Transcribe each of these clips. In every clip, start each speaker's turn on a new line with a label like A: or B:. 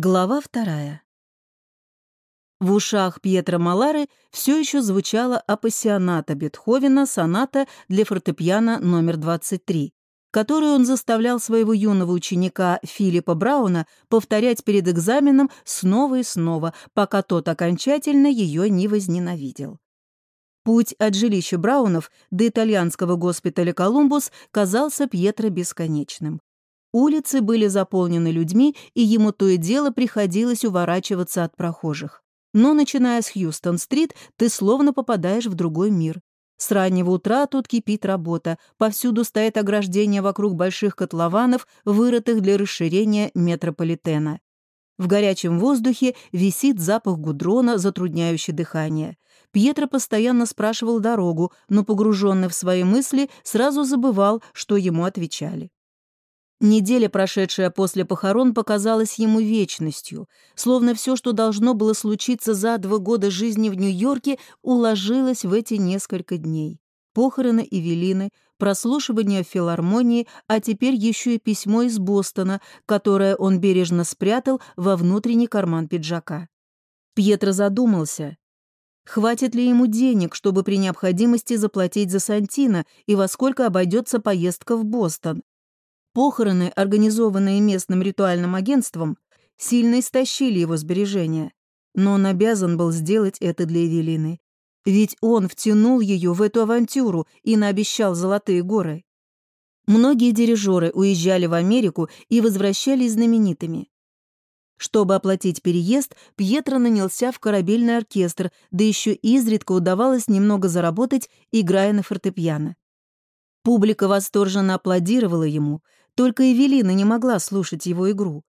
A: Глава вторая. В ушах Пьетро Малары все еще звучала апассионата Бетховена соната для фортепиано номер 23, которую он заставлял своего юного ученика Филиппа Брауна повторять перед экзаменом снова и снова, пока тот окончательно ее не возненавидел. Путь от жилища Браунов до итальянского госпиталя «Колумбус» казался Пьетро бесконечным. Улицы были заполнены людьми, и ему то и дело приходилось уворачиваться от прохожих. Но, начиная с Хьюстон-стрит, ты словно попадаешь в другой мир. С раннего утра тут кипит работа, повсюду стоят ограждения вокруг больших котлованов, вырытых для расширения метрополитена. В горячем воздухе висит запах гудрона, затрудняющий дыхание. Пьетро постоянно спрашивал дорогу, но, погруженный в свои мысли, сразу забывал, что ему отвечали. Неделя, прошедшая после похорон, показалась ему вечностью, словно все, что должно было случиться за два года жизни в Нью-Йорке, уложилось в эти несколько дней. Похороны Эвелины, прослушивание филармонии, а теперь еще и письмо из Бостона, которое он бережно спрятал во внутренний карман пиджака. Пьетро задумался, хватит ли ему денег, чтобы при необходимости заплатить за Сантино и во сколько обойдется поездка в Бостон. Похороны, организованные местным ритуальным агентством, сильно истощили его сбережения. Но он обязан был сделать это для Эвелины. Ведь он втянул ее в эту авантюру и наобещал золотые горы. Многие дирижеры уезжали в Америку и возвращались знаменитыми. Чтобы оплатить переезд, Пьетро нанялся в корабельный оркестр, да еще изредка удавалось немного заработать, играя на фортепиано. Публика восторженно аплодировала ему, только Эвелина не могла слушать его игру.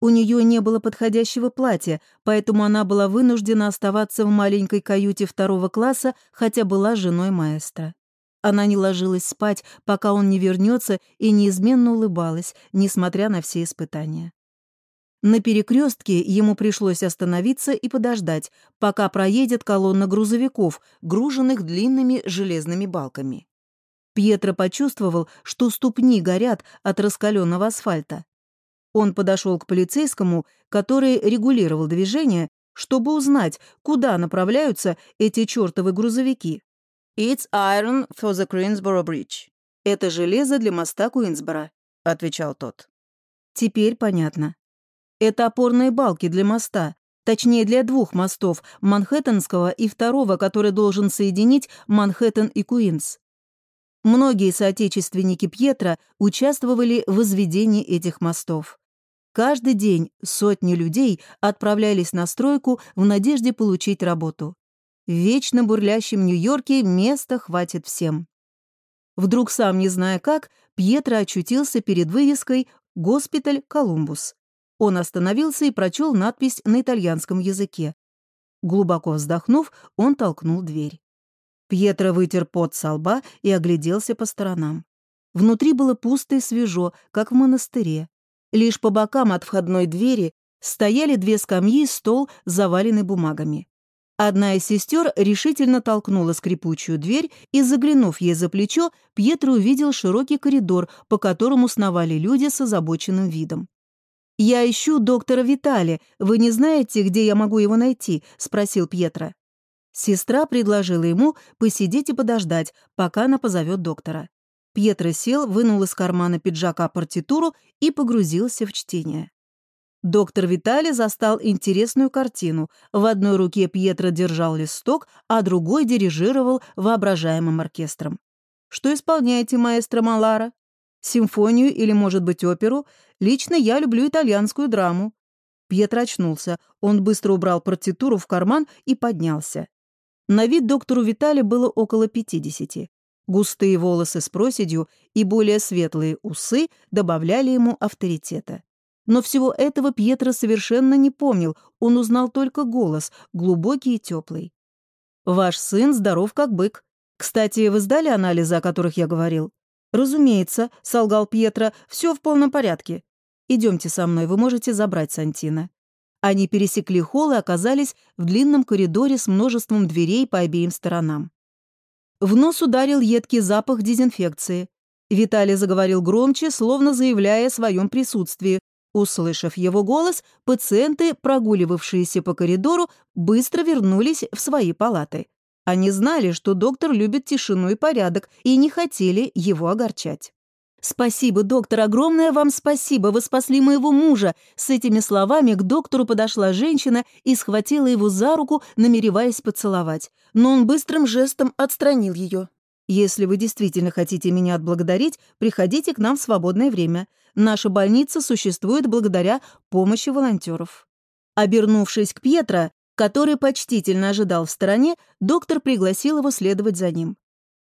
A: У нее не было подходящего платья, поэтому она была вынуждена оставаться в маленькой каюте второго класса, хотя была женой маэстро. Она не ложилась спать, пока он не вернется, и неизменно улыбалась, несмотря на все испытания. На перекрестке ему пришлось остановиться и подождать, пока проедет колонна грузовиков, груженных длинными железными балками. Пьетро почувствовал, что ступни горят от раскаленного асфальта. Он подошел к полицейскому, который регулировал движение, чтобы узнать, куда направляются эти чертовы грузовики. «It's iron for the Queensboro Bridge». «Это железо для моста Куинсбора», — отвечал тот. «Теперь понятно. Это опорные балки для моста, точнее для двух мостов, Манхэттенского и второго, который должен соединить Манхэттен и Куинс. Многие соотечественники Пьетра участвовали в возведении этих мостов. Каждый день сотни людей отправлялись на стройку в надежде получить работу. В вечно бурлящем Нью-Йорке места хватит всем. Вдруг, сам не зная как, Пьетро очутился перед вывеской «Госпиталь Колумбус». Он остановился и прочел надпись на итальянском языке. Глубоко вздохнув, он толкнул дверь. Пьетро вытер пот со лба и огляделся по сторонам. Внутри было пусто и свежо, как в монастыре. Лишь по бокам от входной двери стояли две скамьи и стол, заваленный бумагами. Одна из сестер решительно толкнула скрипучую дверь, и, заглянув ей за плечо, Пьетро увидел широкий коридор, по которому сновали люди с озабоченным видом. «Я ищу доктора Витали. Вы не знаете, где я могу его найти?» — спросил Пьетро. Сестра предложила ему посидеть и подождать, пока она позовет доктора. Пьетро сел, вынул из кармана пиджака партитуру и погрузился в чтение. Доктор Витали застал интересную картину. В одной руке Пьетро держал листок, а другой дирижировал воображаемым оркестром. «Что исполняете, маэстро Малара? Симфонию или, может быть, оперу? Лично я люблю итальянскую драму». Пьетро очнулся. Он быстро убрал партитуру в карман и поднялся. На вид доктору Витали было около 50. Густые волосы с проседью и более светлые усы добавляли ему авторитета. Но всего этого Пьетро совершенно не помнил, он узнал только голос, глубокий и теплый. «Ваш сын здоров как бык. Кстати, вы сдали анализы, о которых я говорил?» «Разумеется», — солгал Пьетро, — «все в полном порядке. Идемте со мной, вы можете забрать Сантина». Они пересекли холл и оказались в длинном коридоре с множеством дверей по обеим сторонам. В нос ударил едкий запах дезинфекции. Виталий заговорил громче, словно заявляя о своем присутствии. Услышав его голос, пациенты, прогуливавшиеся по коридору, быстро вернулись в свои палаты. Они знали, что доктор любит тишину и порядок, и не хотели его огорчать. «Спасибо, доктор, огромное вам спасибо, вы спасли моего мужа!» С этими словами к доктору подошла женщина и схватила его за руку, намереваясь поцеловать. Но он быстрым жестом отстранил ее. «Если вы действительно хотите меня отблагодарить, приходите к нам в свободное время. Наша больница существует благодаря помощи волонтеров». Обернувшись к Пьетро, который почтительно ожидал в стороне, доктор пригласил его следовать за ним.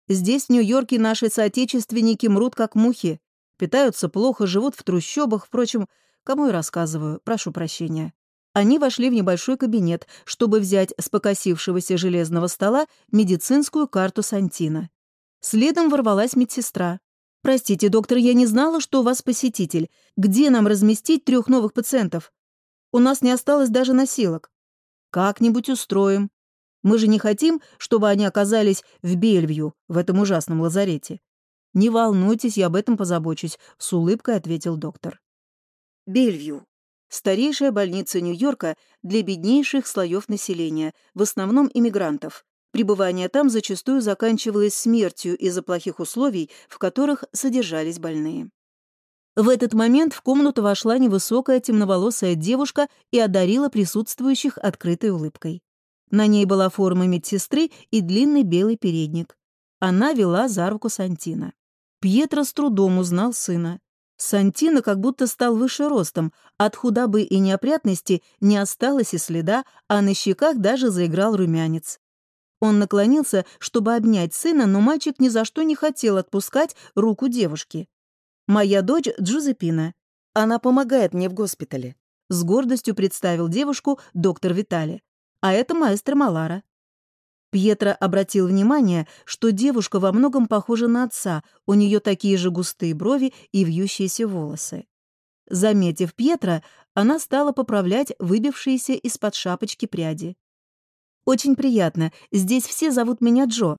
A: Здесь, в Нью-Йорке, наши соотечественники мрут как мухи, питаются плохо, живут в трущобах, впрочем, кому и рассказываю, прошу прощения. Они вошли в небольшой кабинет, чтобы взять с покосившегося железного стола медицинскую карту Сантина. Следом ворвалась медсестра. «Простите, доктор, я не знала, что у вас посетитель. Где нам разместить трех новых пациентов? У нас не осталось даже носилок. Как-нибудь устроим. Мы же не хотим, чтобы они оказались в Бельвью, в этом ужасном лазарете. Не волнуйтесь, я об этом позабочусь, с улыбкой ответил доктор. Бельвью. Старейшая больница Нью-Йорка для беднейших слоев населения, в основном иммигрантов. Пребывание там зачастую заканчивалось смертью из-за плохих условий, в которых содержались больные. В этот момент в комнату вошла невысокая темноволосая девушка и одарила присутствующих открытой улыбкой. На ней была форма медсестры и длинный белый передник. Она вела за руку Сантина. Пьетро с трудом узнал сына. Сантино как будто стал выше ростом, от худобы и неопрятности не осталось и следа, а на щеках даже заиграл румянец. Он наклонился, чтобы обнять сына, но мальчик ни за что не хотел отпускать руку девушки. «Моя дочь Джузепина. Она помогает мне в госпитале», — с гордостью представил девушку доктор Витали а это маэстро Малара. Пьетро обратил внимание, что девушка во многом похожа на отца, у нее такие же густые брови и вьющиеся волосы. Заметив Пьетро, она стала поправлять выбившиеся из-под шапочки пряди. «Очень приятно. Здесь все зовут меня Джо.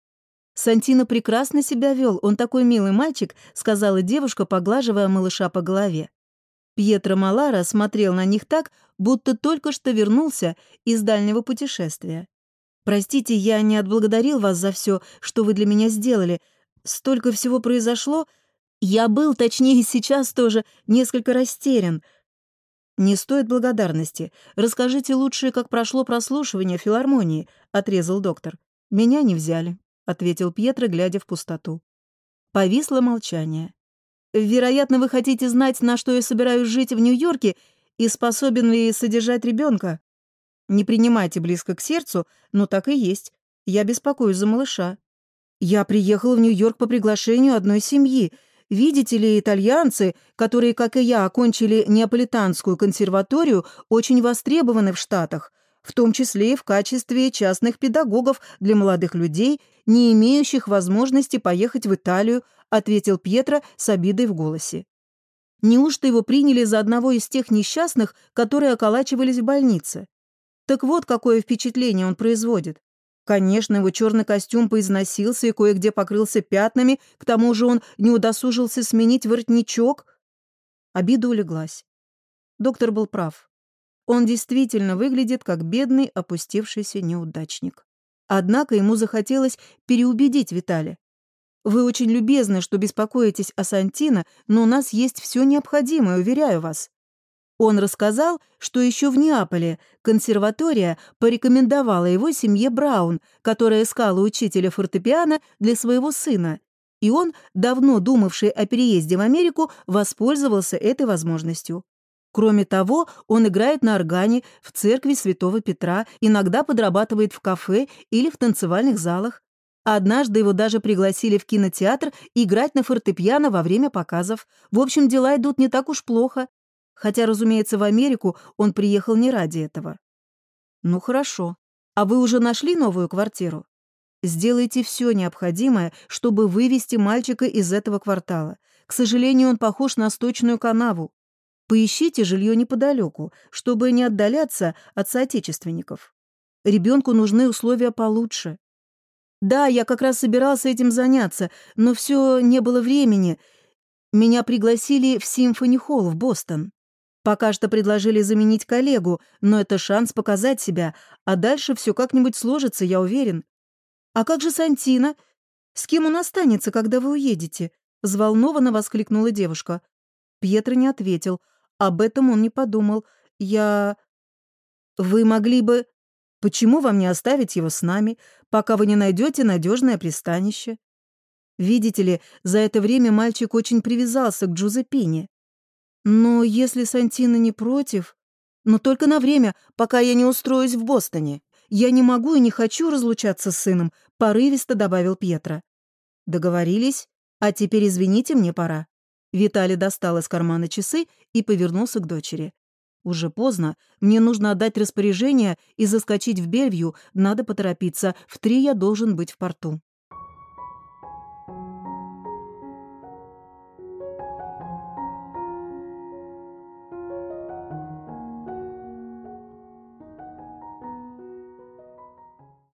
A: Сантино прекрасно себя вел, он такой милый мальчик», — сказала девушка, поглаживая малыша по голове. Пьетро Малара смотрел на них так, будто только что вернулся из дальнего путешествия. «Простите, я не отблагодарил вас за все, что вы для меня сделали. Столько всего произошло. Я был, точнее, сейчас тоже, несколько растерян». «Не стоит благодарности. Расскажите лучше, как прошло прослушивание филармонии», — отрезал доктор. «Меня не взяли», — ответил Пьетро, глядя в пустоту. Повисло молчание. Вероятно, вы хотите знать, на что я собираюсь жить в Нью-Йорке и способен ли содержать ребенка. Не принимайте близко к сердцу, но так и есть. Я беспокоюсь за малыша. Я приехал в Нью-Йорк по приглашению одной семьи. Видите ли, итальянцы, которые, как и я, окончили Неаполитанскую консерваторию, очень востребованы в Штатах, в том числе и в качестве частных педагогов для молодых людей, не имеющих возможности поехать в Италию, ответил Пьетро с обидой в голосе. Неужто его приняли за одного из тех несчастных, которые околачивались в больнице? Так вот, какое впечатление он производит. Конечно, его черный костюм поизносился и кое-где покрылся пятнами, к тому же он не удосужился сменить воротничок. Обида улеглась. Доктор был прав. Он действительно выглядит как бедный, опустившийся неудачник. Однако ему захотелось переубедить Виталия. Вы очень любезны, что беспокоитесь о Сантино, но у нас есть все необходимое, уверяю вас». Он рассказал, что еще в Неаполе консерватория порекомендовала его семье Браун, которая искала учителя фортепиано для своего сына, и он, давно думавший о переезде в Америку, воспользовался этой возможностью. Кроме того, он играет на органе в церкви Святого Петра, иногда подрабатывает в кафе или в танцевальных залах, Однажды его даже пригласили в кинотеатр играть на фортепиано во время показов. В общем, дела идут не так уж плохо. Хотя, разумеется, в Америку он приехал не ради этого. Ну хорошо. А вы уже нашли новую квартиру? Сделайте все необходимое, чтобы вывести мальчика из этого квартала. К сожалению, он похож на сточную канаву. Поищите жилье неподалеку, чтобы не отдаляться от соотечественников. Ребенку нужны условия получше. Да, я как раз собирался этим заняться, но все не было времени. Меня пригласили в Симфони-холл в Бостон. Пока что предложили заменить коллегу, но это шанс показать себя, а дальше все как-нибудь сложится, я уверен. А как же Сантина? С кем он останется, когда вы уедете? Взволнованно воскликнула девушка. Пьетро не ответил. Об этом он не подумал. Я... Вы могли бы... Почему вам не оставить его с нами, пока вы не найдете надежное пристанище? Видите ли, за это время мальчик очень привязался к Джузепине. Но если Сантина не против... Но только на время, пока я не устроюсь в Бостоне. Я не могу и не хочу разлучаться с сыном, порывисто добавил Пьетро. Договорились? А теперь, извините, мне пора. Виталий достал из кармана часы и повернулся к дочери. «Уже поздно. Мне нужно отдать распоряжение и заскочить в Бельвью. Надо поторопиться. В три я должен быть в порту».